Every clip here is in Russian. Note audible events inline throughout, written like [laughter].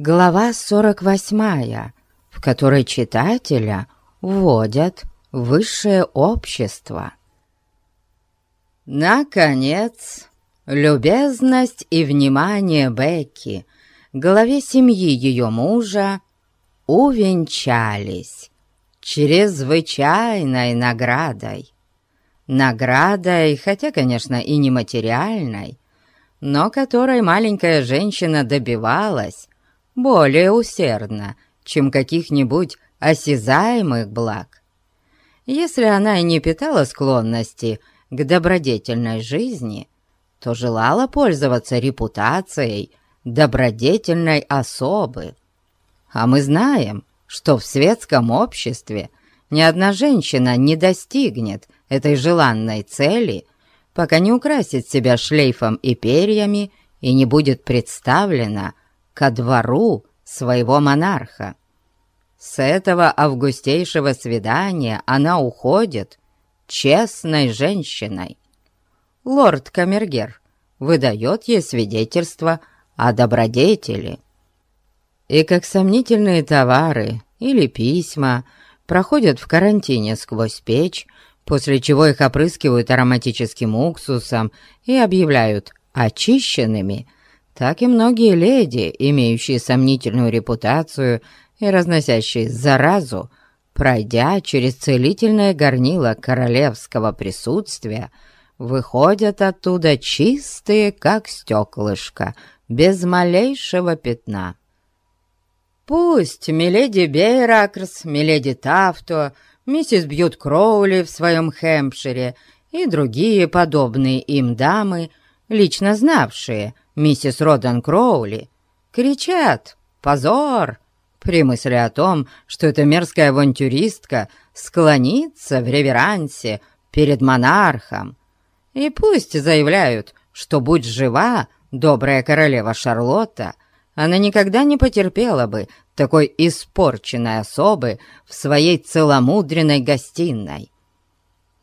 Глава 48, в которой читателя вводят высшее общество. Наконец, любезность и внимание Бекки, главе семьи ее мужа, увенчались чрезвычайной наградой. Наградой, хотя, конечно, и нематериальной, но которой маленькая женщина добивалась более усердно, чем каких-нибудь осязаемых благ. Если она и не питала склонности к добродетельной жизни, то желала пользоваться репутацией добродетельной особы. А мы знаем, что в светском обществе ни одна женщина не достигнет этой желанной цели, пока не украсит себя шлейфом и перьями и не будет представлена ко двору своего монарха. С этого августейшего свидания она уходит честной женщиной. Лорд Камергер выдает ей свидетельство о добродетели. И как сомнительные товары или письма проходят в карантине сквозь печь, после чего их опрыскивают ароматическим уксусом и объявляют очищенными – так и многие леди, имеющие сомнительную репутацию и разносящие заразу, пройдя через целительное горнило королевского присутствия, выходят оттуда чистые, как стеклышко, без малейшего пятна. Пусть миледи Бейракрс, миледи Тафто, миссис Бьют Кроули в своем Хэмпшире и другие подобные им дамы, лично знавшие – миссис Родан Кроули, кричат «Позор!» при мысли о том, что эта мерзкая авантюристка склонится в реверансе перед монархом. И пусть заявляют, что будь жива добрая королева Шарлотта, она никогда не потерпела бы такой испорченной особы в своей целомудренной гостиной.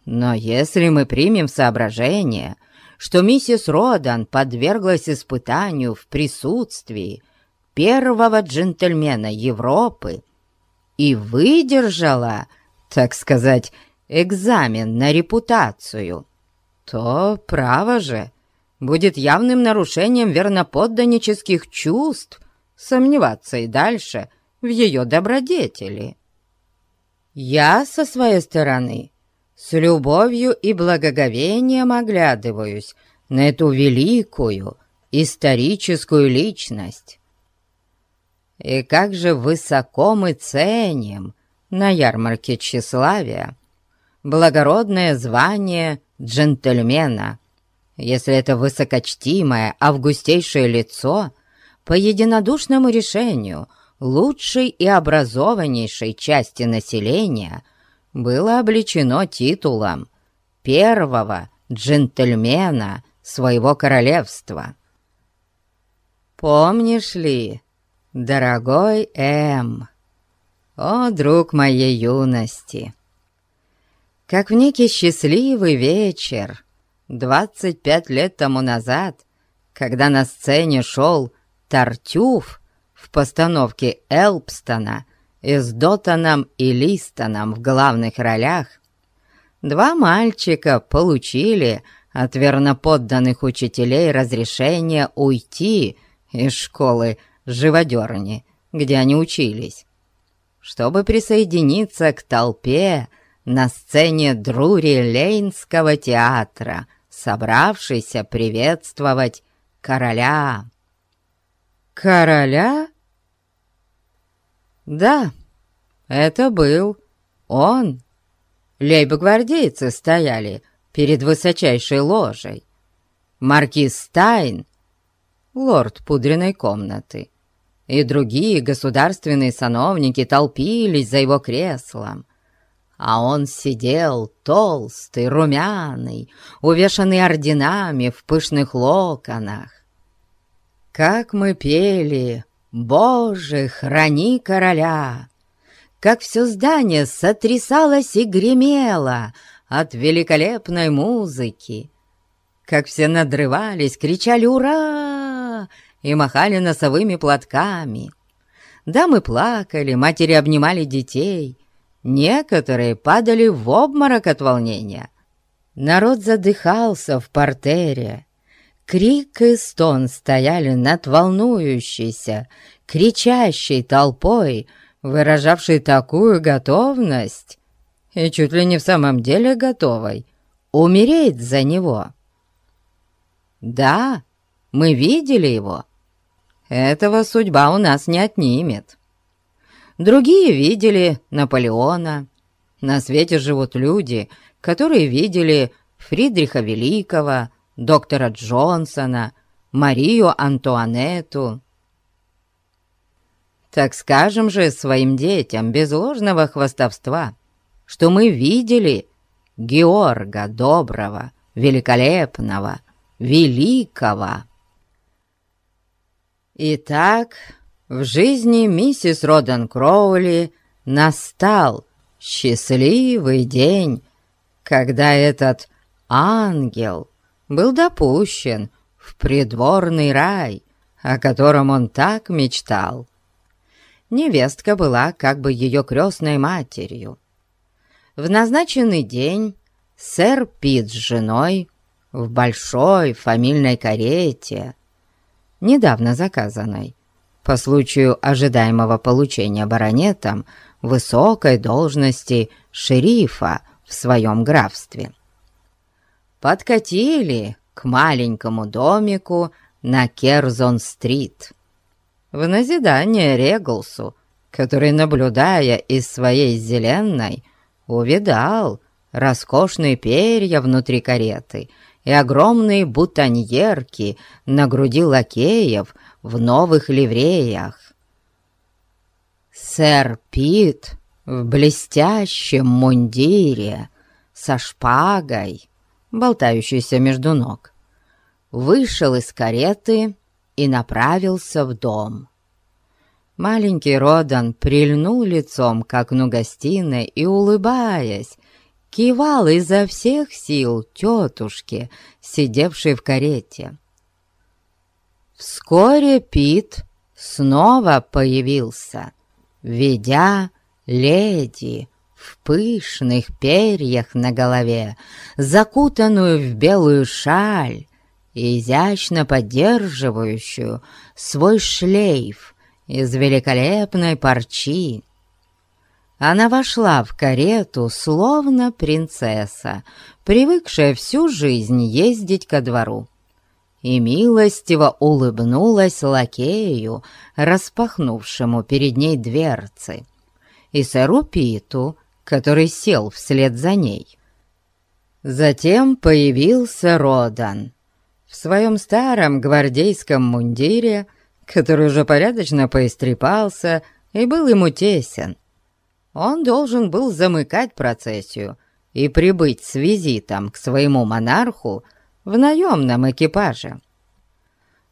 Но если мы примем соображение, что миссис Родан подверглась испытанию в присутствии первого джентльмена Европы и выдержала, так сказать, экзамен на репутацию, то, право же, будет явным нарушением верноподданнических чувств сомневаться и дальше в ее добродетели. Я, со своей стороны, с любовью и благоговением оглядываюсь на эту великую историческую личность. И как же высоко мы ценим на ярмарке тщеславия благородное звание джентльмена, если это высокочтимое августейшее лицо по единодушному решению лучшей и образованнейшей части населения – было обличено титулом первого джентльмена своего королевства. Помнишь ли, дорогой М, о, друг моей юности, как в некий счастливый вечер, двадцать пять лет тому назад, когда на сцене шел Тартюф в постановке Элпстона и с Дотаном и Листоном в главных ролях, два мальчика получили от верноподданных учителей разрешение уйти из школы живодерни, где они учились, чтобы присоединиться к толпе на сцене Друри-Лейнского театра, собравшейся приветствовать короля. «Короля?» Да, это был он. Лейбогвардейцы стояли перед высочайшей ложей. Маркиз Стайн, лорд пудренной комнаты, и другие государственные сановники толпились за его креслом, а он сидел толстый, румяный, увешанный орденами в пышных локонах. Как мы пели «Боже, храни короля!» Как все здание сотрясалось и гремело от великолепной музыки, как все надрывались, кричали «Ура!» и махали носовыми платками, Дамы плакали, матери обнимали детей. Некоторые падали в обморок от волнения. Народ задыхался в портере. Крик и стон стояли над волнующейся, кричащей толпой, выражавшей такую готовность, и чуть ли не в самом деле готовой, умереть за него. Да, мы видели его. Этого судьба у нас не отнимет. Другие видели Наполеона. На свете живут люди, которые видели Фридриха Великого, доктора Джонсона, Марию Антуанетту. Так скажем же своим детям без ложного хвастовства, что мы видели Георга Доброго, Великолепного, Великого. Итак, в жизни миссис Родан Кроули настал счастливый день, когда этот ангел был допущен в придворный рай, о котором он так мечтал. Невестка была как бы ее крестной матерью. В назначенный день сэр Пит с женой в большой фамильной карете недавно заказанной, по случаю ожидаемого получения баронетом высокой должности шерифа в своем графстве. Подкатили к маленькому домику на Керзон-стрит. В назидание Реглсу, который, наблюдая из своей зеленой, увидал роскошные перья внутри кареты — и огромные бутоньерки на груди лакеев в новых ливреях. Сэр Пит в блестящем мундире со шпагой, болтающейся между ног, вышел из кареты и направился в дом. Маленький Родан прильнул лицом к окну гостиной и, улыбаясь, кивал изо всех сил тетушке, сидевшей в карете. Вскоре Пит снова появился, ведя леди в пышных перьях на голове, закутанную в белую шаль, изящно поддерживающую свой шлейф из великолепной парчи. Она вошла в карету, словно принцесса, привыкшая всю жизнь ездить ко двору, и милостиво улыбнулась лакею, распахнувшему перед ней дверцы, и сэру Питу, который сел вслед за ней. Затем появился Родан в своем старом гвардейском мундире, который уже порядочно поистрепался и был ему тесен, он должен был замыкать процессию и прибыть с визитом к своему монарху в наемном экипаже.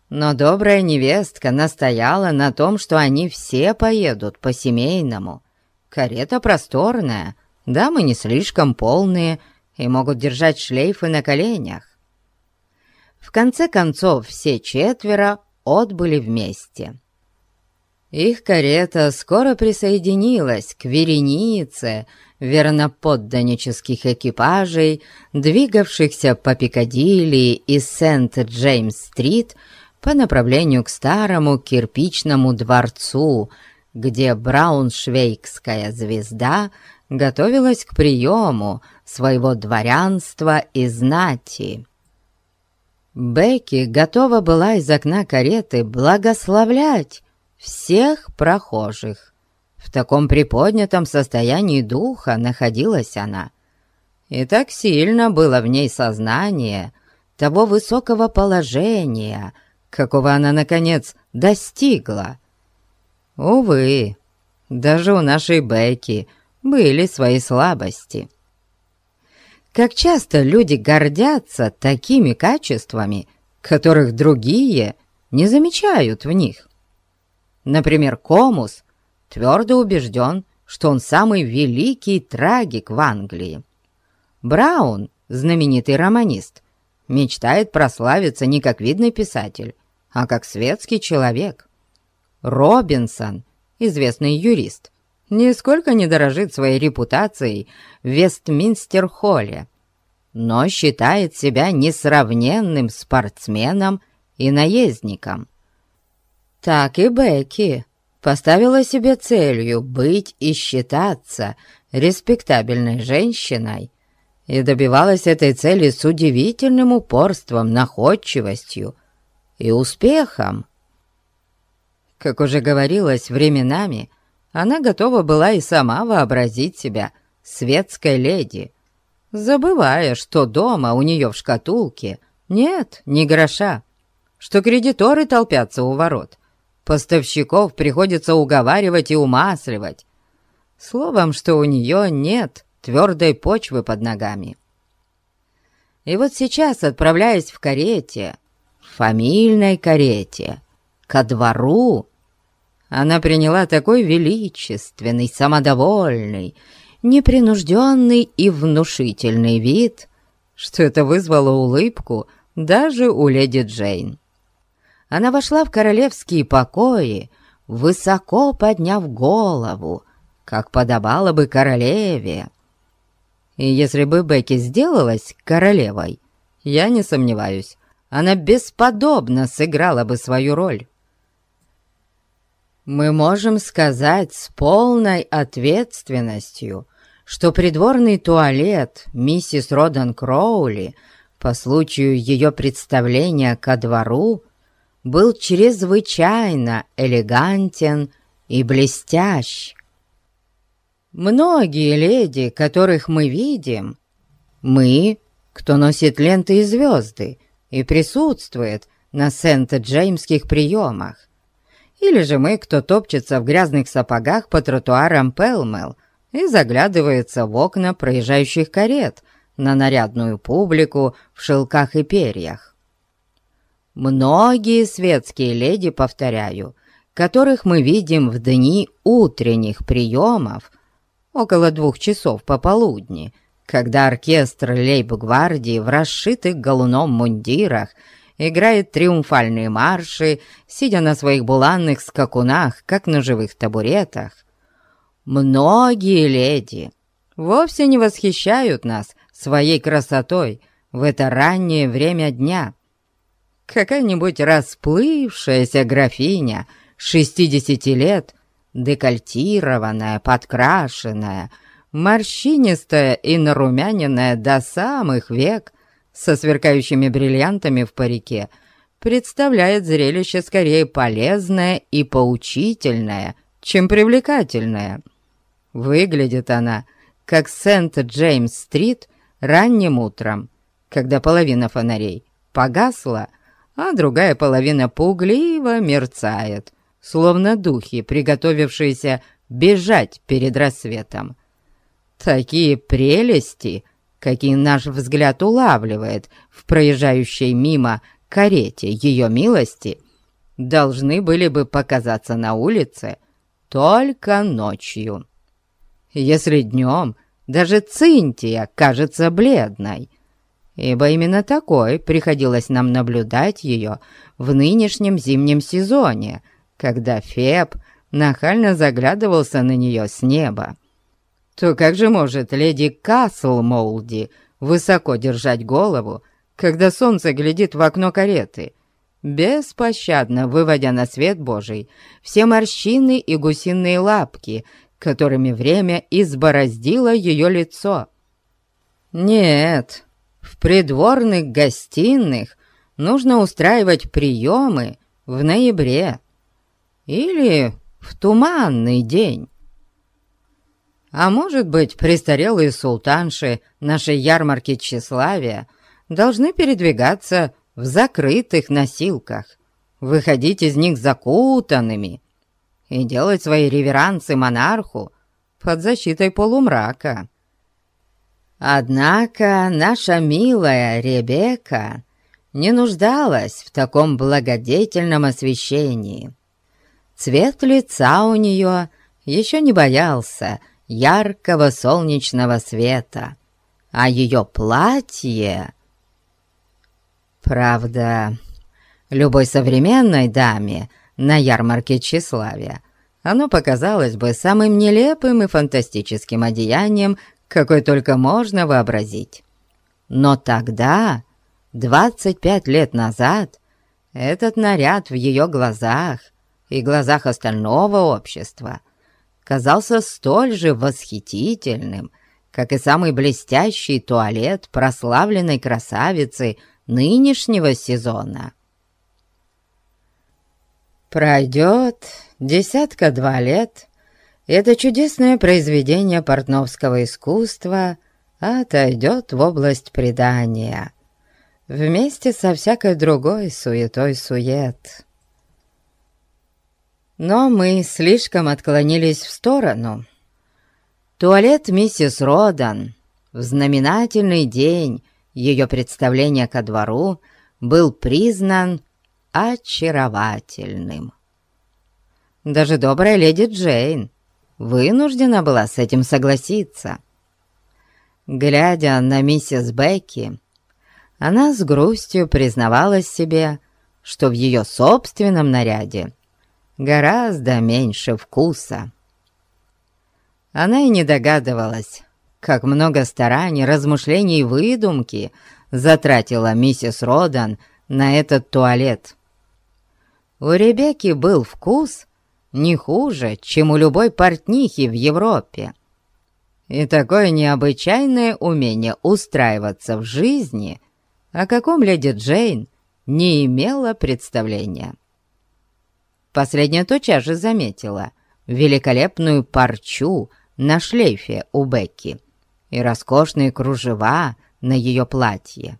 Но добрая невестка настояла на том, что они все поедут по-семейному. Карета просторная, дамы не слишком полные и могут держать шлейфы на коленях. В конце концов, все четверо отбыли вместе. Их карета скоро присоединилась к веренице верноподданнических экипажей, двигавшихся по Пикадилли и Сент-Джеймс-стрит по направлению к старому кирпичному дворцу, где брауншвейгская звезда готовилась к приему своего дворянства и знати. Бекки готова была из окна кареты благословлять всех прохожих. В таком приподнятом состоянии духа находилась она. И так сильно было в ней сознание того высокого положения, какого она, наконец, достигла. Увы, даже у нашей Бекки были свои слабости. Как часто люди гордятся такими качествами, которых другие не замечают в них. Например, Комус твердо убежден, что он самый великий трагик в Англии. Браун, знаменитый романист, мечтает прославиться не как видный писатель, а как светский человек. Робинсон известный юрист, нисколько не дорожит своей репутацией в Вестминстер-холле, но считает себя несравненным спортсменом и наездником. Так и Бекки поставила себе целью быть и считаться респектабельной женщиной и добивалась этой цели с удивительным упорством, находчивостью и успехом. Как уже говорилось, временами она готова была и сама вообразить себя светской леди, забывая, что дома у нее в шкатулке нет ни гроша, что кредиторы толпятся у ворот, поставщиков приходится уговаривать и умасливать, словом, что у нее нет твердой почвы под ногами. И вот сейчас, отправляясь в карете, в фамильной карете, ко двору, она приняла такой величественный, самодовольный, непринужденный и внушительный вид, что это вызвало улыбку даже у леди Джейн. Она вошла в королевские покои, высоко подняв голову, как подобало бы королеве. И если бы Бекки сделалась королевой, я не сомневаюсь, она бесподобно сыграла бы свою роль. Мы можем сказать с полной ответственностью, что придворный туалет миссис Родан Кроули по случаю ее представления ко двору был чрезвычайно элегантен и блестящ. Многие леди, которых мы видим, мы, кто носит ленты и звезды и присутствует на Сент-Джеймских приемах, или же мы, кто топчется в грязных сапогах по тротуарам Пелмел и заглядывается в окна проезжающих карет на нарядную публику в шелках и перьях. Многие светские леди, повторяю, которых мы видим в дни утренних приемов – около двух часов пополудни, когда оркестр лейб-гвардии в расшитых галуном мундирах играет триумфальные марши, сидя на своих буланных скакунах, как на живых табуретах. Многие леди вовсе не восхищают нас своей красотой в это раннее время дня. Какая-нибудь расплывшаяся графиня шестидесяти лет — декольтированная, подкрашенная, морщинистая и нарумяненная до самых век, со сверкающими бриллиантами в парике, представляет зрелище скорее полезное и поучительное, чем привлекательное. Выглядит она, как Сент-Джеймс-стрит ранним утром, когда половина фонарей погасла, а другая половина пугливо мерцает — словно духи, приготовившиеся бежать перед рассветом. Такие прелести, какие наш взгляд улавливает в проезжающей мимо карете ее милости, должны были бы показаться на улице только ночью. Если днем даже Цинтия кажется бледной, ибо именно такой приходилось нам наблюдать ее в нынешнем зимнем сезоне — когда Феб нахально заглядывался на нее с неба, то как же может леди Каслмолди высоко держать голову, когда солнце глядит в окно кареты, беспощадно выводя на свет Божий все морщины и гусиные лапки, которыми время избороздило ее лицо? Нет, в придворных гостиных нужно устраивать приемы в ноябре, или в туманный день. А может быть, престарелые султанши нашей ярмарки тщеславия должны передвигаться в закрытых носилках, выходить из них закутанными и делать свои реверансы монарху под защитой полумрака. Однако наша милая Ребекка не нуждалась в таком благодетельном освещении. Цвет лица у нее еще не боялся яркого солнечного света, а ее платье... Правда, любой современной даме на ярмарке тщеславия оно показалось бы самым нелепым и фантастическим одеянием, какой только можно вообразить. Но тогда, 25 лет назад, этот наряд в ее глазах и глазах остального общества казался столь же восхитительным, как и самый блестящий туалет прославленной красавицы нынешнего сезона. Пройдет десятка-два лет, это чудесное произведение портновского искусства отойдет в область предания, вместе со всякой другой суетой-сует. Но мы слишком отклонились в сторону — Туалет миссис Родан в знаменательный день ее представления ко двору был признан очаровательным. Даже добрая леди Джейн вынуждена была с этим согласиться. Глядя на миссис Бекки, она с грустью признавалась себе, что в ее собственном наряде гораздо меньше вкуса. Она и не догадывалась, как много стараний, размышлений и выдумки затратила миссис Родан на этот туалет. У Ребекки был вкус не хуже, чем у любой портнихи в Европе. И такое необычайное умение устраиваться в жизни, о каком леди Джейн не имела представления. Последняя тотчас же заметила великолепную парчу — на шлейфе у Бекки и роскошные кружева на ее платье.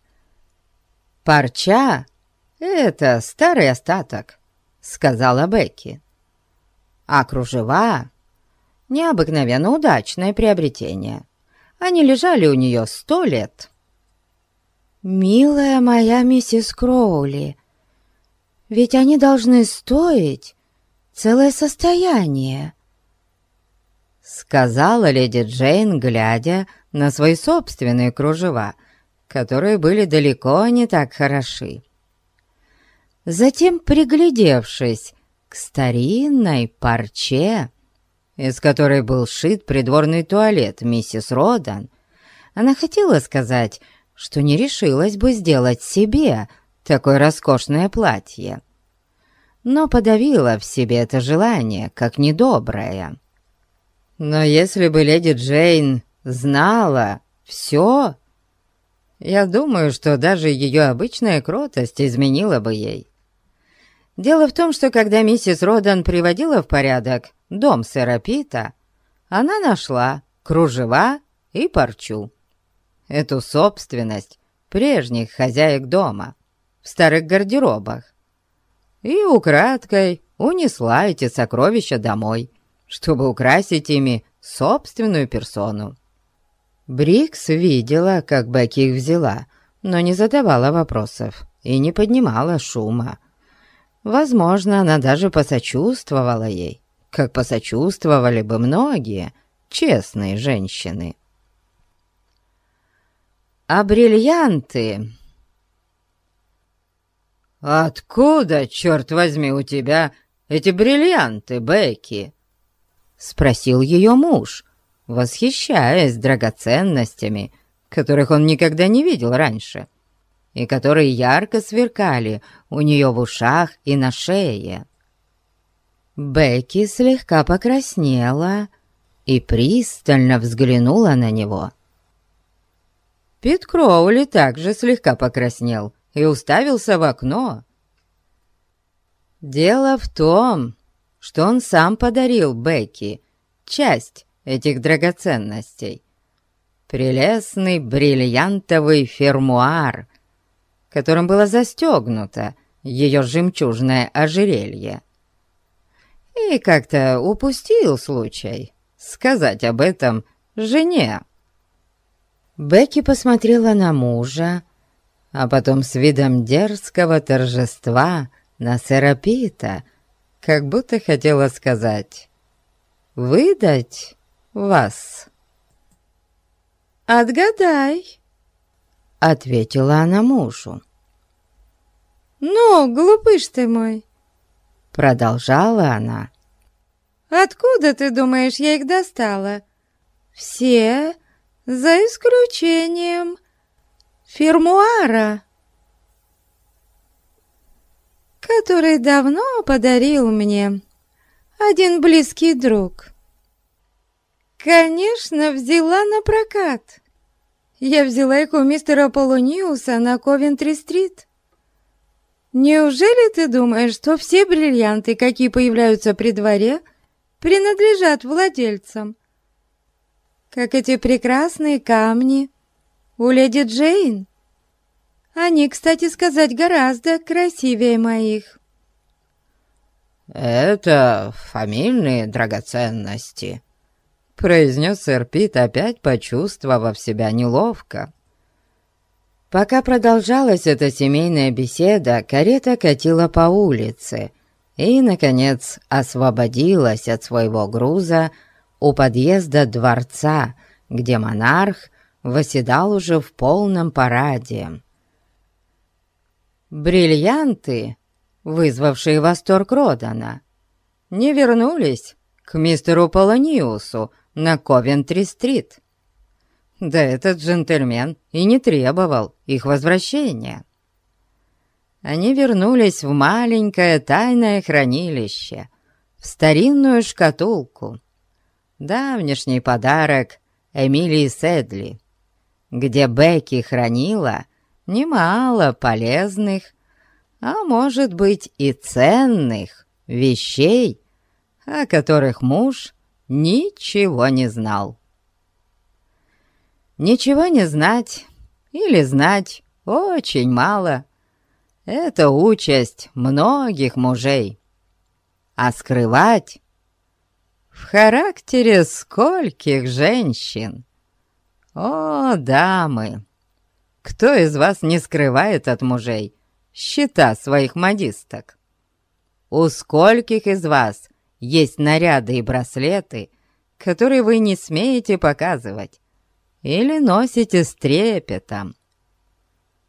«Парча — это старый остаток», — сказала Бекки. «А кружева — необыкновенно удачное приобретение. Они лежали у нее сто лет». «Милая моя миссис Кроули, ведь они должны стоить целое состояние», сказала леди Джейн, глядя на свои собственные кружева, которые были далеко не так хороши. Затем, приглядевшись к старинной парче, из которой был шит придворный туалет миссис Родан, она хотела сказать, что не решилась бы сделать себе такое роскошное платье, но подавила в себе это желание, как недоброе. Но если бы леди Джейн знала все, я думаю, что даже ее обычная кротость изменила бы ей. Дело в том, что когда миссис Родан приводила в порядок дом сэра Пита, она нашла кружева и парчу. Эту собственность прежних хозяек дома в старых гардеробах. И украдкой унесла эти сокровища домой чтобы украсить ими собственную персону. Брикс видела, как Бекки их взяла, но не задавала вопросов и не поднимала шума. Возможно, она даже посочувствовала ей, как посочувствовали бы многие честные женщины. А бриллианты... «Откуда, черт возьми, у тебя эти бриллианты, Бекки?» Спросил ее муж, восхищаясь драгоценностями, которых он никогда не видел раньше, и которые ярко сверкали у нее в ушах и на шее. Бекки слегка покраснела и пристально взглянула на него. Пит Кроули также слегка покраснел и уставился в окно. Дело в том, что он сам подарил Бекки часть этих драгоценностей. Прелестный бриллиантовый фермуар, которым было застегнуто ее жемчужное ожерелье. И как-то упустил случай сказать об этом жене. Бекки посмотрела на мужа, а потом с видом дерзкого торжества на сэра Пита, как будто хотела сказать «выдать вас». «Отгадай», — ответила она мужу. «Ну, глупыш ты мой», — продолжала она. Откуда, ты думаешь, я их достала? Все, за исключением фермуара, который давно подарил мне один близкий друг. Конечно, взяла на прокат. Я взяла их у мистера Полуниуса на Ковентри-стрит. Неужели ты думаешь, что все бриллианты, какие появляются при дворе, принадлежат владельцам? Как эти прекрасные камни у леди Джейн. Они, кстати сказать, гораздо красивее моих. «Это фамильные драгоценности», — произнес сэр Пит, опять почувствовав себя неловко. Пока продолжалась эта семейная беседа, карета катила по улице и, наконец, освободилась от своего груза у подъезда дворца, где монарх восседал уже в полном параде. Бриллианты вызвавшие восторг Родана, не вернулись к мистеру Полониусу на Ковентри-стрит. Да этот джентльмен и не требовал их возвращения. Они вернулись в маленькое тайное хранилище, в старинную шкатулку, давнешний подарок Эмилии Седли, где Бекки хранила немало полезных а может быть и ценных вещей, о которых муж ничего не знал. Ничего не знать или знать очень мало — это участь многих мужей. А скрывать в характере скольких женщин. О, дамы! Кто из вас не скрывает от мужей счета своих модисток. У скольких из вас есть наряды и браслеты, которые вы не смеете показывать или носите с трепетом?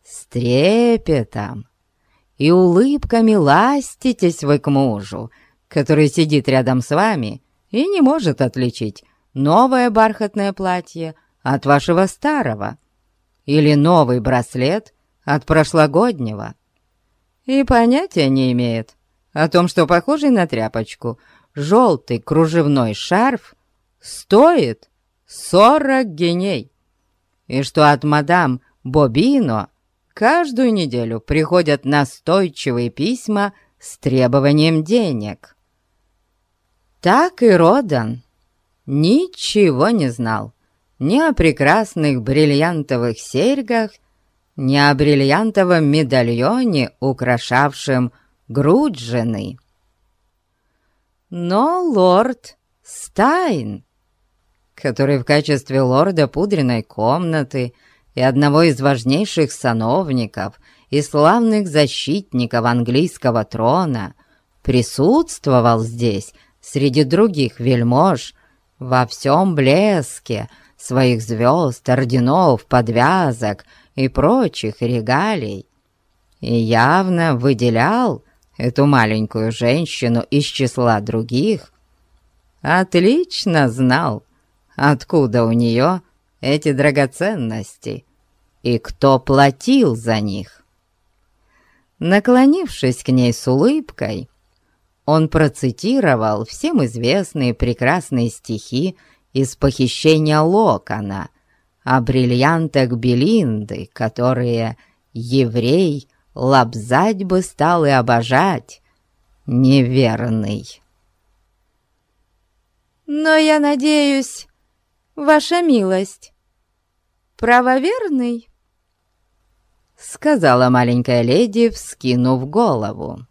С трепетом и улыбками ластитесь вы к мужу, который сидит рядом с вами и не может отличить новое бархатное платье от вашего старого. Или новый браслет от прошлогоднего. И понятия не имеет о том, что похожий на тряпочку желтый кружевной шарф стоит сорок геней, и что от мадам Бобино каждую неделю приходят настойчивые письма с требованием денег. Так и Родан ничего не знал ни о прекрасных бриллиантовых серьгах, не о бриллиантовом медальоне, украшавшем грудь жены. Но лорд Стайн, который в качестве лорда пудренной комнаты и одного из важнейших сановников и славных защитников английского трона, присутствовал здесь среди других вельмож во всем блеске своих звезд, орденов, подвязок — и прочих регалий, и явно выделял эту маленькую женщину из числа других, отлично знал, откуда у нее эти драгоценности и кто платил за них. Наклонившись к ней с улыбкой, он процитировал всем известные прекрасные стихи из похищения Локона, о бриллиантах Белинды, которые еврей лобзать бы стал и обожать, неверный. «Но я надеюсь, ваша милость, правоверный?» Сказала маленькая леди, вскинув голову.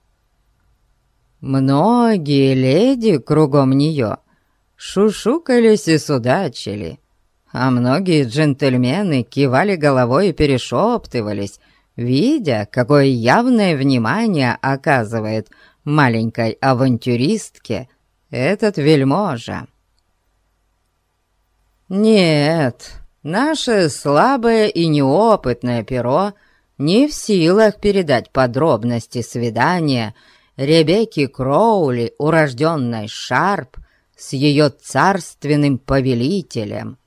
Многие леди кругом нее шушукались и судачили, а многие джентльмены кивали головой и перешептывались, видя, какое явное внимание оказывает маленькой авантюристке этот вельможа. Нет, наше слабое и неопытное перо не в силах передать подробности свидания Ребекки Кроули, урожденной Шарп, с ее царственным повелителем.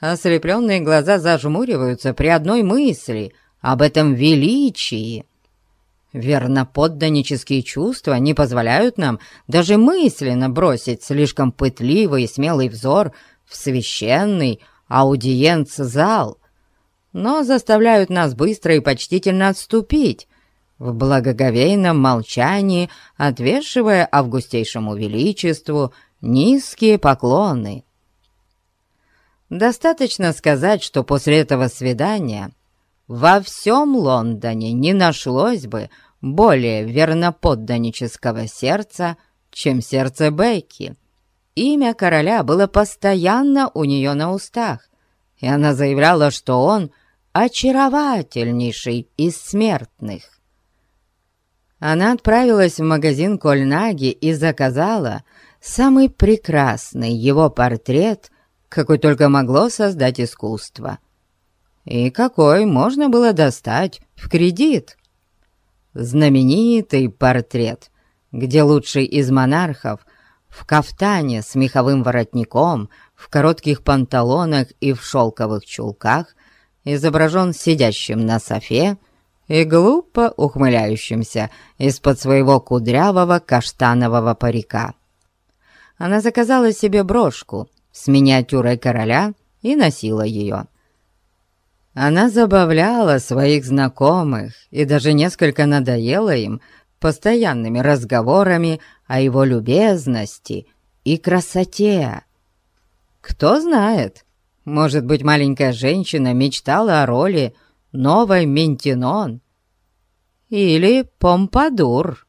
Ослепленные глаза зажмуриваются при одной мысли об этом величии. Верноподданнические чувства не позволяют нам даже мысленно бросить слишком пытливый и смелый взор в священный аудиенц-зал, но заставляют нас быстро и почтительно отступить, в благоговейном молчании отвешивая августейшему величеству низкие поклоны. Достаточно сказать, что после этого свидания во всем Лондоне не нашлось бы более верноподданнического сердца, чем сердце Бекки. Имя короля было постоянно у нее на устах, и она заявляла, что он очаровательнейший из смертных. Она отправилась в магазин Кольнаги и заказала самый прекрасный его портрет, какой только могло создать искусство, и какой можно было достать в кредит. Знаменитый портрет, где лучший из монархов в кафтане с меховым воротником, в коротких панталонах и в шелковых чулках изображен сидящим на софе и глупо ухмыляющимся из-под своего кудрявого каштанового парика. Она заказала себе брошку с миниатюрой короля и носила ее. Она забавляла своих знакомых и даже несколько надоела им постоянными разговорами о его любезности и красоте. Кто знает, может быть, маленькая женщина мечтала о роли новой Ментинон или Помпадур.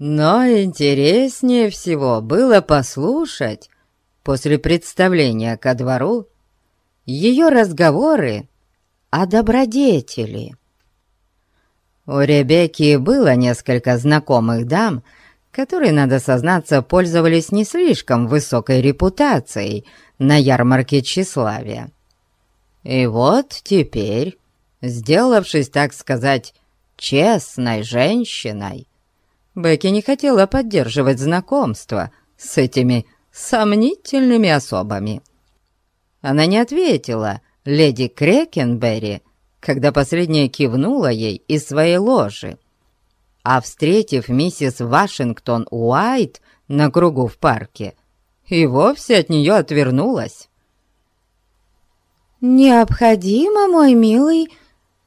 Но интереснее всего было послушать после представления ко двору ее разговоры о добродетели. У Ребекки было несколько знакомых дам, которые, надо сознаться, пользовались не слишком высокой репутацией на ярмарке тщеславия. И вот теперь, сделавшись, так сказать, честной женщиной, Бекки не хотела поддерживать знакомство с этими сомнительными особами. Она не ответила леди Крекенберри, когда последняя кивнула ей из своей ложи, а, встретив миссис Вашингтон Уайт на кругу в парке, и вовсе от нее отвернулась. «Необходимо, мой милый,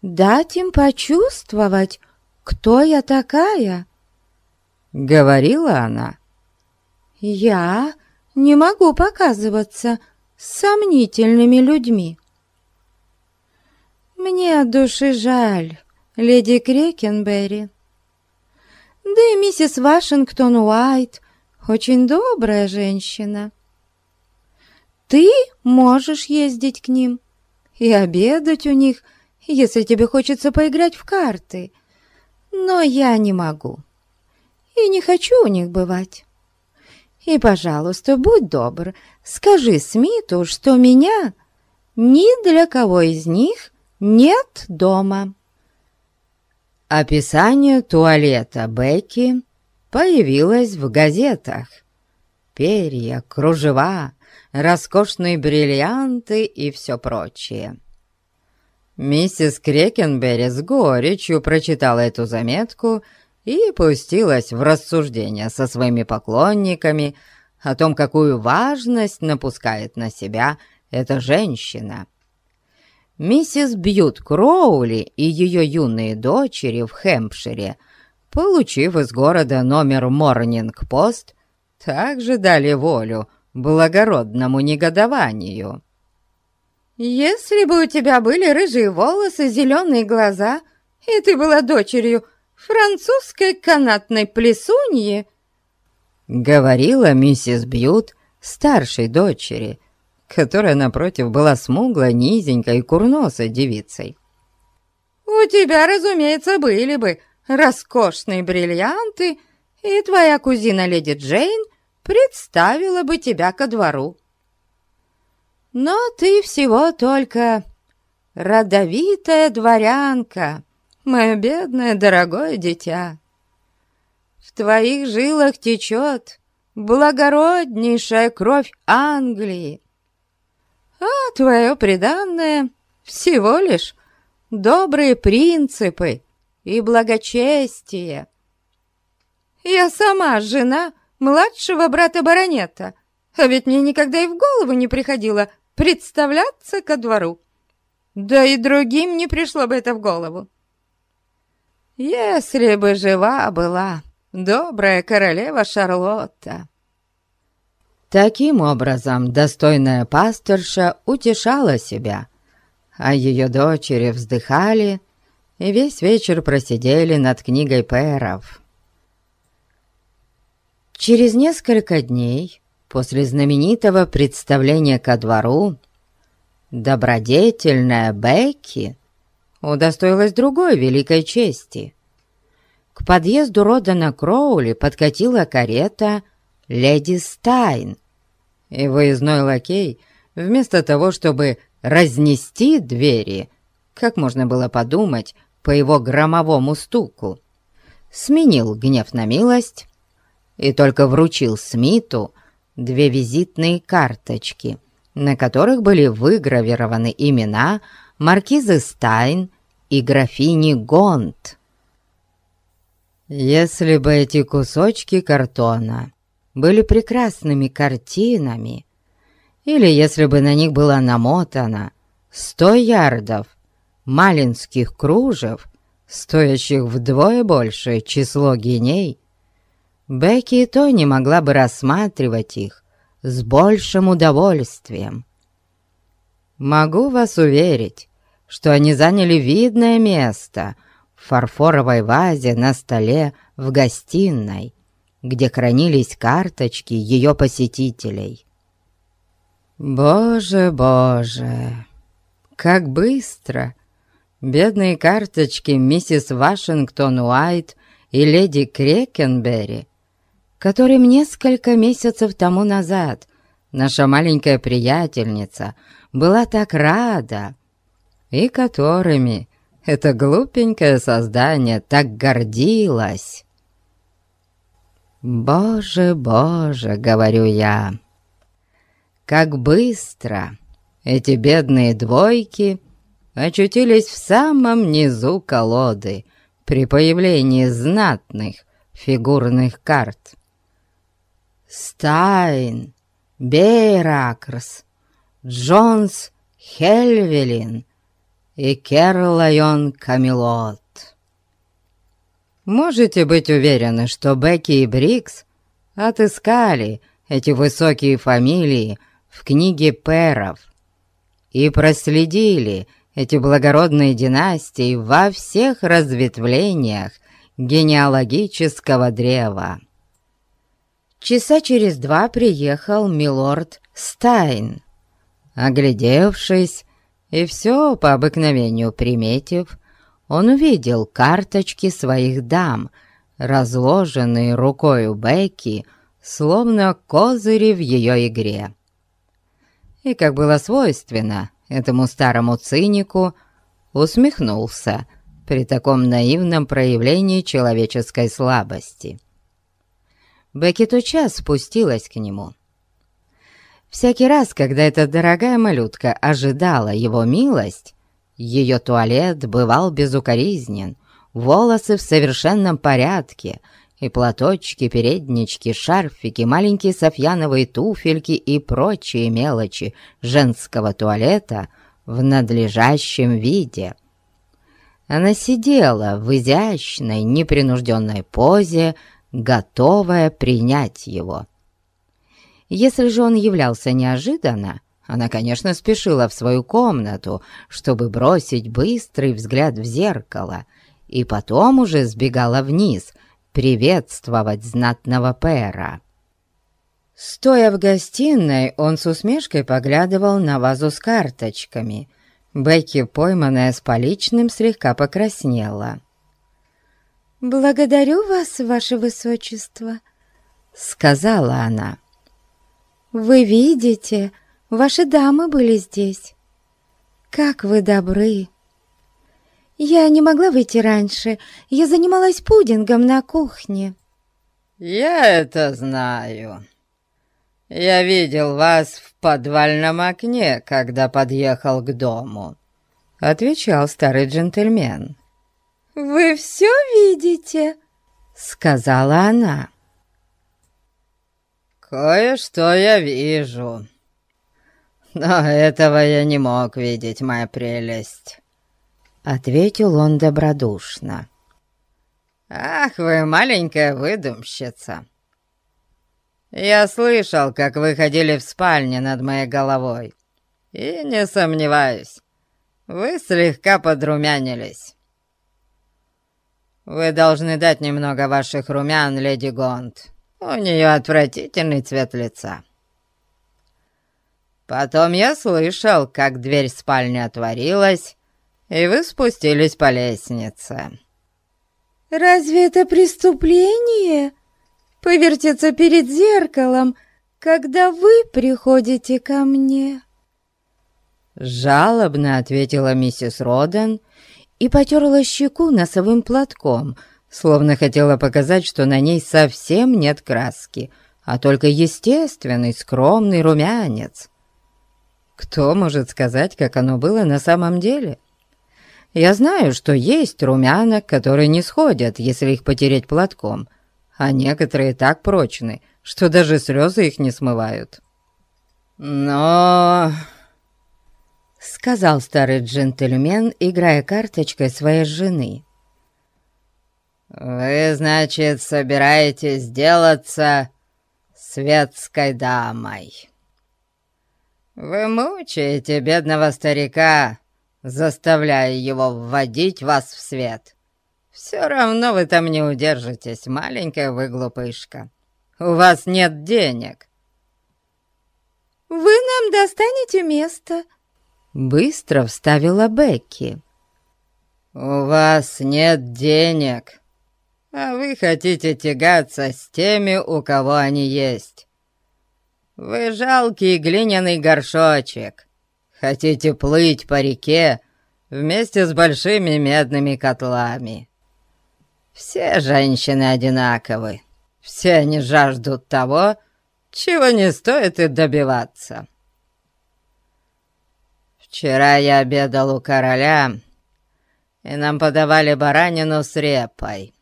дать им почувствовать, кто я такая», — говорила она. «Я не могу показываться с сомнительными людьми». «Мне от души жаль, леди Крекенберри. Да и миссис Вашингтон Уайт очень добрая женщина. Ты можешь ездить к ним и обедать у них, если тебе хочется поиграть в карты, но я не могу и не хочу у них бывать. И, пожалуйста, будь добр, скажи Смиту, что меня ни для кого из них нет дома». Описание туалета Бекки появилось в газетах. Перья, кружева, роскошные бриллианты и все прочее. Миссис Крекенберри с горечью прочитала эту заметку и пустилась в рассуждения со своими поклонниками о том, какую важность напускает на себя эта женщина. Миссис Бьют Кроули и ее юные дочери в Хэмпшире, получив из города номер «Морнинг-пост», также дали волю благородному негодованию. «Если бы у тебя были рыжие волосы, зеленые глаза, и ты была дочерью французской канатной плесуньи, говорила миссис Бьют старшей дочери, которая, напротив, была смуглой, низенькой и курносой девицей. «У тебя, разумеется, были бы роскошные бриллианты, и твоя кузина леди Джейн представила бы тебя ко двору. Но ты всего только родовитая дворянка, мое бедное дорогое дитя. В твоих жилах течет благороднейшая кровь Англии, а твое преданное всего лишь добрые принципы и благочестие. Я сама жена младшего брата баронета, а ведь мне никогда и в голову не приходило представляться ко двору. Да и другим не пришло бы это в голову. Если бы жива была добрая королева Шарлотта. Таким образом, достойная пасторша утешала себя, а ее дочери вздыхали и весь вечер просидели над книгой пэров. Через несколько дней после знаменитого представления ко двору добродетельная Бекки удостоилась другой великой чести. К подъезду Родана Кроули подкатила карета «Леди Стайн», и выездной лакей, вместо того, чтобы разнести двери, как можно было подумать по его громовому стуку, сменил гнев на милость и только вручил Смиту две визитные карточки, на которых были выгравированы имена маркизы Стайн и графини Гонт. Если бы эти кусочки картона были прекрасными картинами, или если бы на них было намотано сто ярдов малинских кружев, стоящих вдвое большее число геней, Бекки и то не могла бы рассматривать их с большим удовольствием. Могу вас уверить, что они заняли видное место в фарфоровой вазе на столе в гостиной, где хранились карточки ее посетителей. Боже, боже, как быстро! Бедные карточки миссис Вашингтон Уайт и леди Крекенберри, которым несколько месяцев тому назад наша маленькая приятельница была так рада, и которыми это глупенькое создание так гордилось. «Боже, боже!» — говорю я. «Как быстро эти бедные двойки очутились в самом низу колоды при появлении знатных фигурных карт. Стайн, Бейракрс, Джонс Хельвелин и Керлайон Камелот. Можете быть уверены, что Бекки и Брикс отыскали эти высокие фамилии в книге Перов и проследили эти благородные династии во всех разветвлениях генеалогического древа. Часа через два приехал милорд Стайн. Оглядевшись и все по обыкновению приметив, он увидел карточки своих дам, разложенные рукою Бекки, словно козыри в ее игре. И, как было свойственно этому старому цинику, усмехнулся при таком наивном проявлении человеческой слабости. Бекки тотчас спустилась к нему. Всякий раз, когда эта дорогая малютка ожидала его милость, ее туалет бывал безукоризнен, волосы в совершенном порядке, и платочки, переднички, шарфики, маленькие софьяновые туфельки и прочие мелочи женского туалета в надлежащем виде. Она сидела в изящной, непринужденной позе, готовая принять его. Если же он являлся неожиданно, она, конечно, спешила в свою комнату, чтобы бросить быстрый взгляд в зеркало, и потом уже сбегала вниз приветствовать знатного пэра. Стоя в гостиной, он с усмешкой поглядывал на вазу с карточками. Бекки, пойманная с поличным, слегка покраснела. «Благодарю вас, ваше высочество», — сказала она. «Вы видите, Ваши дамы были здесь. Как вы добры! Я не могла выйти раньше. Я занималась пудингом на кухне. Я это знаю, Я видел вас в подвальном окне, когда подъехал к дому», — отвечал старый джентльмен. «Вы все видите?» — сказала она. «Кое-что я вижу. Но этого я не мог видеть, моя прелесть», — ответил он добродушно. «Ах, вы маленькая выдумщица! Я слышал, как вы ходили в спальне над моей головой, и не сомневаюсь, вы слегка подрумянились. Вы должны дать немного ваших румян, леди Гонт. У нее отвратительный цвет лица. Потом я слышал, как дверь спальни отворилась, и вы спустились по лестнице. «Разве это преступление?» повертеться перед зеркалом, когда вы приходите ко мне?» Жалобно ответила миссис Роден и потерла щеку носовым платком, словно хотела показать, что на ней совсем нет краски, а только естественный скромный румянец. Кто может сказать, как оно было на самом деле? Я знаю, что есть румяна, которые не сходят, если их потереть платком — а некоторые так прочны, что даже слезы их не смывают. «Но...» — сказал старый джентльмен, играя карточкой своей жены. «Вы, значит, собираетесь сделаться светской дамой. Вы мучаете бедного старика, заставляя его вводить вас в свет. «Все равно вы там не удержитесь, маленькая вы глупышка. У вас нет денег». «Вы нам достанете место», — быстро вставила Бекки. «У вас нет денег, а вы хотите тягаться с теми, у кого они есть. Вы жалкий глиняный горшочек, хотите плыть по реке вместе с большими медными котлами». Все женщины одинаковы. Все они жаждут того, чего не стоит и добиваться. Вчера я обедал у короля, и нам подавали баранину с репой.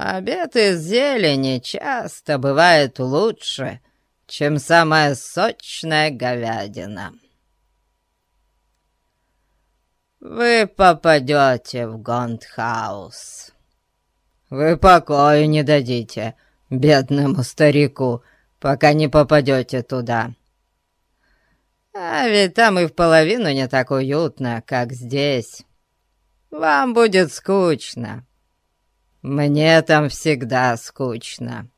Обед из зелени часто бывает лучше, чем самая сочная говядина. Вы попадете в Гонт-хаус. Вы покою не дадите бедному старику, пока не попадете туда. А ведь там и в половину не так уютно, как здесь. Вам будет скучно. Мне там всегда скучно.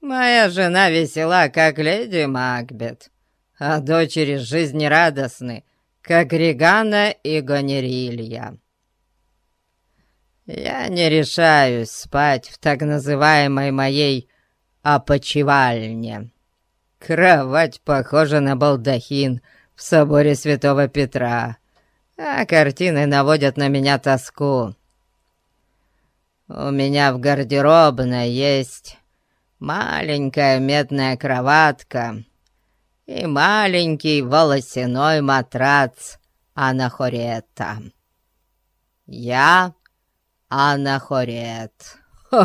Моя жена весела, как леди Макбет, а дочери жизнерадостны, как Регана и Гонерилья. Я не решаюсь спать в так называемой моей опочивальне. Кровать похожа на балдахин в соборе Святого Петра, а картины наводят на меня тоску. У меня в гардеробной есть маленькая медная кроватка и маленький волосяной матрац анахорета. Я Анахорет. [laughs]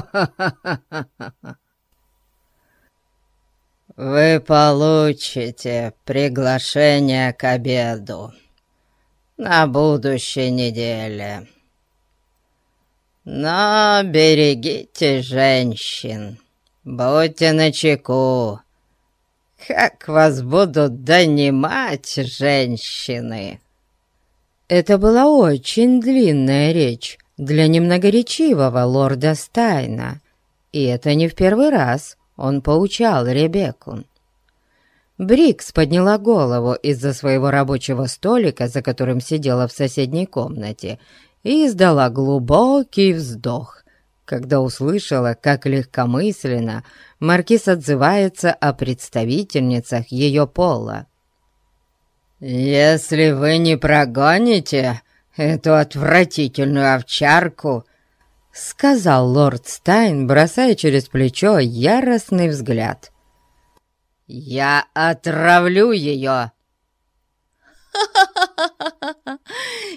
Вы получите приглашение к обеду на будущей неделе. Но берегите женщин, будьте начеку. Как вас будут донимать женщины!» Это была очень длинная речь, для немногоречивого лорда Стайна, и это не в первый раз он поучал Ребекку. Брикс подняла голову из-за своего рабочего столика, за которым сидела в соседней комнате, и издала глубокий вздох, когда услышала, как легкомысленно Маркиз отзывается о представительницах ее пола. «Если вы не прогоните эту отвратительную овчарку!» — сказал лорд Стайн, бросая через плечо яростный взгляд. я отравлю ее!» [laughs]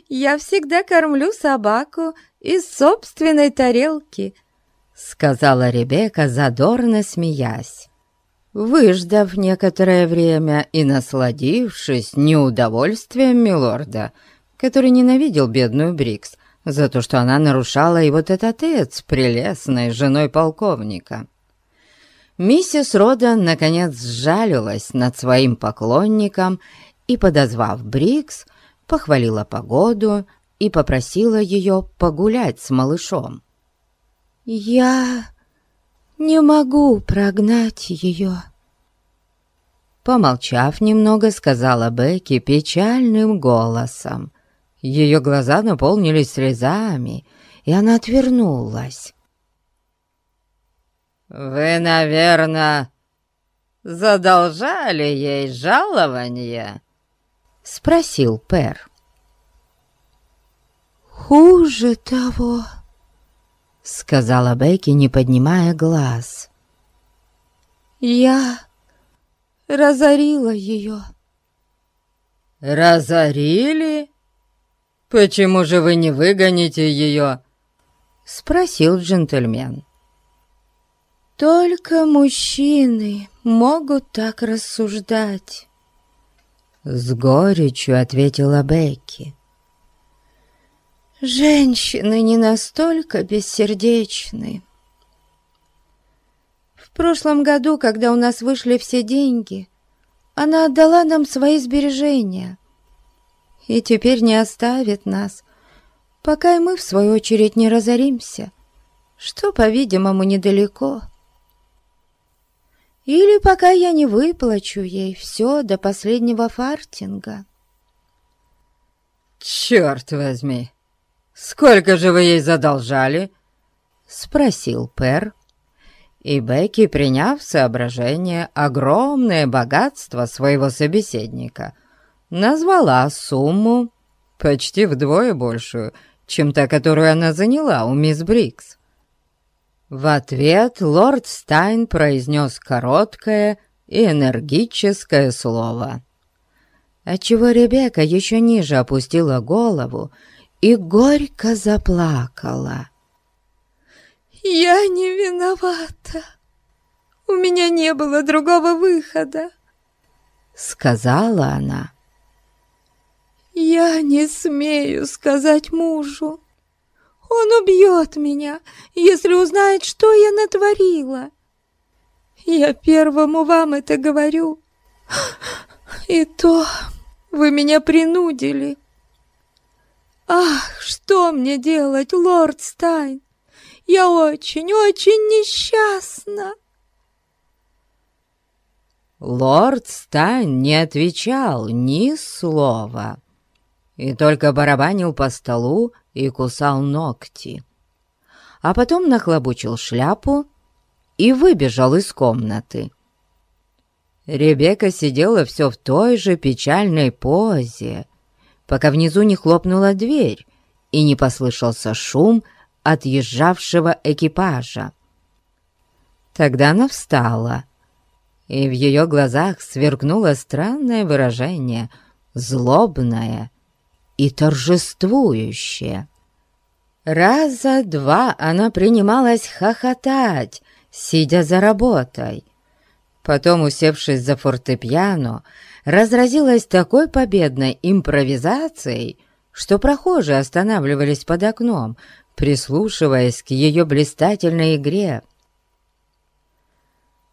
«Я всегда кормлю собаку из собственной тарелки», — сказала Ребекка, задорно смеясь. Выждав некоторое время и насладившись неудовольствием милорда, который ненавидел бедную Брикс за то, что она нарушала его тет-а-тет с прелестной женой полковника. Миссис Родан, наконец, сжалилась над своим поклонником и, подозвав Брикс, похвалила погоду и попросила ее погулять с малышом. «Я не могу прогнать ее». Помолчав немного, сказала Бекки печальным голосом. Ее глаза наполнились слезами, и она отвернулась. «Вы, наверное, задолжали ей жалование?» — спросил Пер. «Хуже того», — сказала Бекки, не поднимая глаз. «Я разорила ее». «Разорили? Почему же вы не выгоните ее?» — спросил джентльмен. «Только мужчины могут так рассуждать», — с горечью ответила Бекки. Женщины не настолько бессердечны. В прошлом году, когда у нас вышли все деньги, она отдала нам свои сбережения и теперь не оставит нас, пока и мы, в свою очередь, не разоримся, что, по-видимому, недалеко. Или пока я не выплачу ей все до последнего фартинга. «Черт возьми!» «Сколько же вы ей задолжали?» — спросил Пер. И Бекки, приняв в соображение огромное богатство своего собеседника, назвала сумму почти вдвое большую, чем та, которую она заняла у мисс Брикс. В ответ лорд Стайн произнес короткое и энергическое слово, отчего Ребекка еще ниже опустила голову и горько заплакала. «Я не виновата. У меня не было другого выхода», — сказала она. «Я не смею сказать мужу. Он убьет меня, если узнает, что я натворила. Я первому вам это говорю. И то вы меня принудили». «Ах, что мне делать, лорд Стайн? Я очень-очень несчастна!» Лорд Стайн не отвечал ни слова и только барабанил по столу и кусал ногти. А потом нахлобучил шляпу и выбежал из комнаты. Ребекка сидела все в той же печальной позе, пока внизу не хлопнула дверь и не послышался шум отъезжавшего экипажа. Тогда она встала, и в ее глазах сверкнуло странное выражение, злобное и торжествующее. Раза два она принималась хохотать, сидя за работой. Потом, усевшись за фортепиано, разразилась такой победной импровизацией, что прохожие останавливались под окном, прислушиваясь к ее блистательной игре.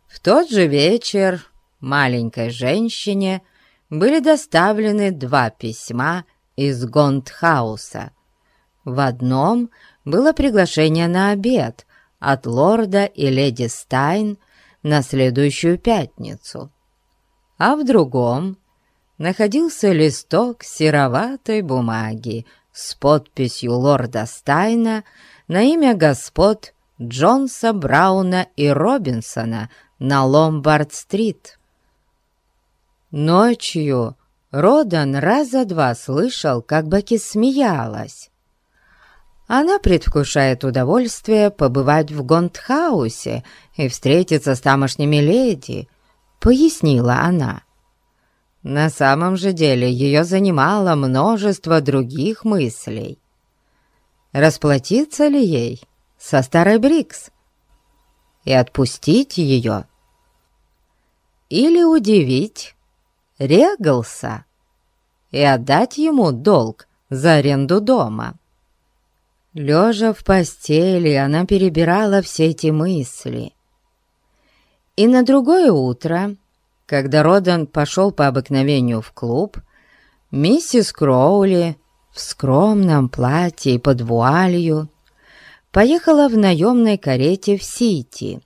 В тот же вечер маленькой женщине были доставлены два письма из Гонт-хауса. В одном было приглашение на обед от лорда и леди Стайн на следующую пятницу а в другом находился листок сероватой бумаги с подписью лорда Стайна на имя господ Джонса, Брауна и Робинсона на Ломбард-стрит. Ночью Родан раза два слышал, как Баки смеялась. Она предвкушает удовольствие побывать в Гондхаусе и встретиться с тамошними леди, — пояснила она. На самом же деле ее занимало множество других мыслей. Расплатиться ли ей со старой Брикс и отпустить ее? Или удивить Регалса и отдать ему долг за аренду дома? Лежа в постели, она перебирала все эти мысли. И на другое утро когда Родан пошел по обыкновению в клуб, миссис Кроули в скромном платье и под вуалью поехала в наемной карете в Сити.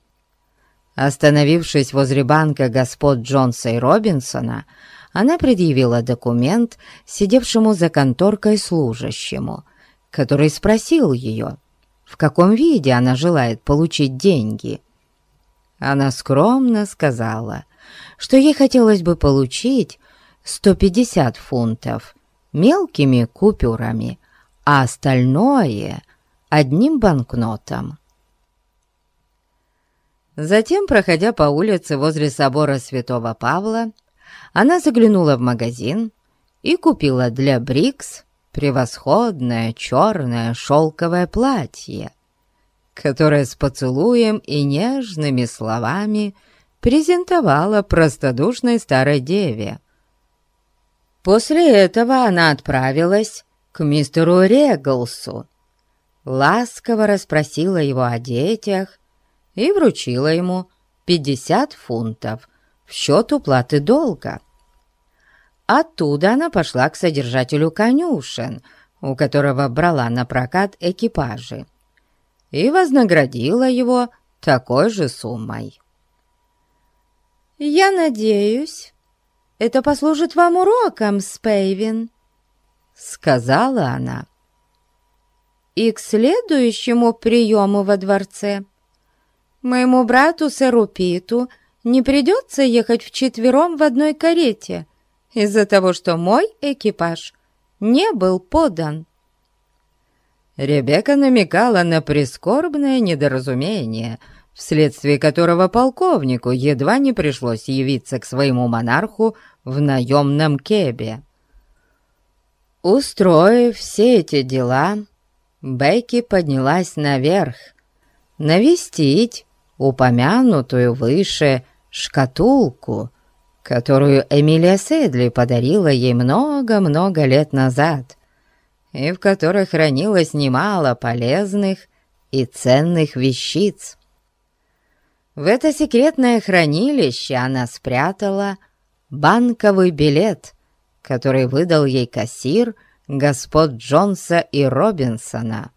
Остановившись возле банка господ Джонса и Робинсона, она предъявила документ сидевшему за конторкой служащему, который спросил ее, в каком виде она желает получить деньги. Она скромно сказала, что ей хотелось бы получить 150 фунтов мелкими купюрами, а остальное — одним банкнотом. Затем, проходя по улице возле собора Святого Павла, она заглянула в магазин и купила для Брикс превосходное черное шелковое платье, которое с поцелуем и нежными словами — презентовала простодушной старой деве. После этого она отправилась к мистеру Реглсу, ласково расспросила его о детях и вручила ему 50 фунтов в счет уплаты долга. Оттуда она пошла к содержателю конюшен, у которого брала на прокат экипажи, и вознаградила его такой же суммой. «Я надеюсь, это послужит вам уроком, Спейвин», — сказала она. «И к следующему приему во дворце моему брату сэру Питу не придется ехать вчетвером в одной карете из-за того, что мой экипаж не был подан». Ребекка намекала на прискорбное недоразумение — вследствие которого полковнику едва не пришлось явиться к своему монарху в наемном кебе. Устроив все эти дела, Бекки поднялась наверх, навестить упомянутую выше шкатулку, которую Эмилия Седли подарила ей много-много лет назад, и в которой хранилось немало полезных и ценных вещиц. В это секретное хранилище она спрятала банковый билет, который выдал ей кассир господ Джонса и Робинсона.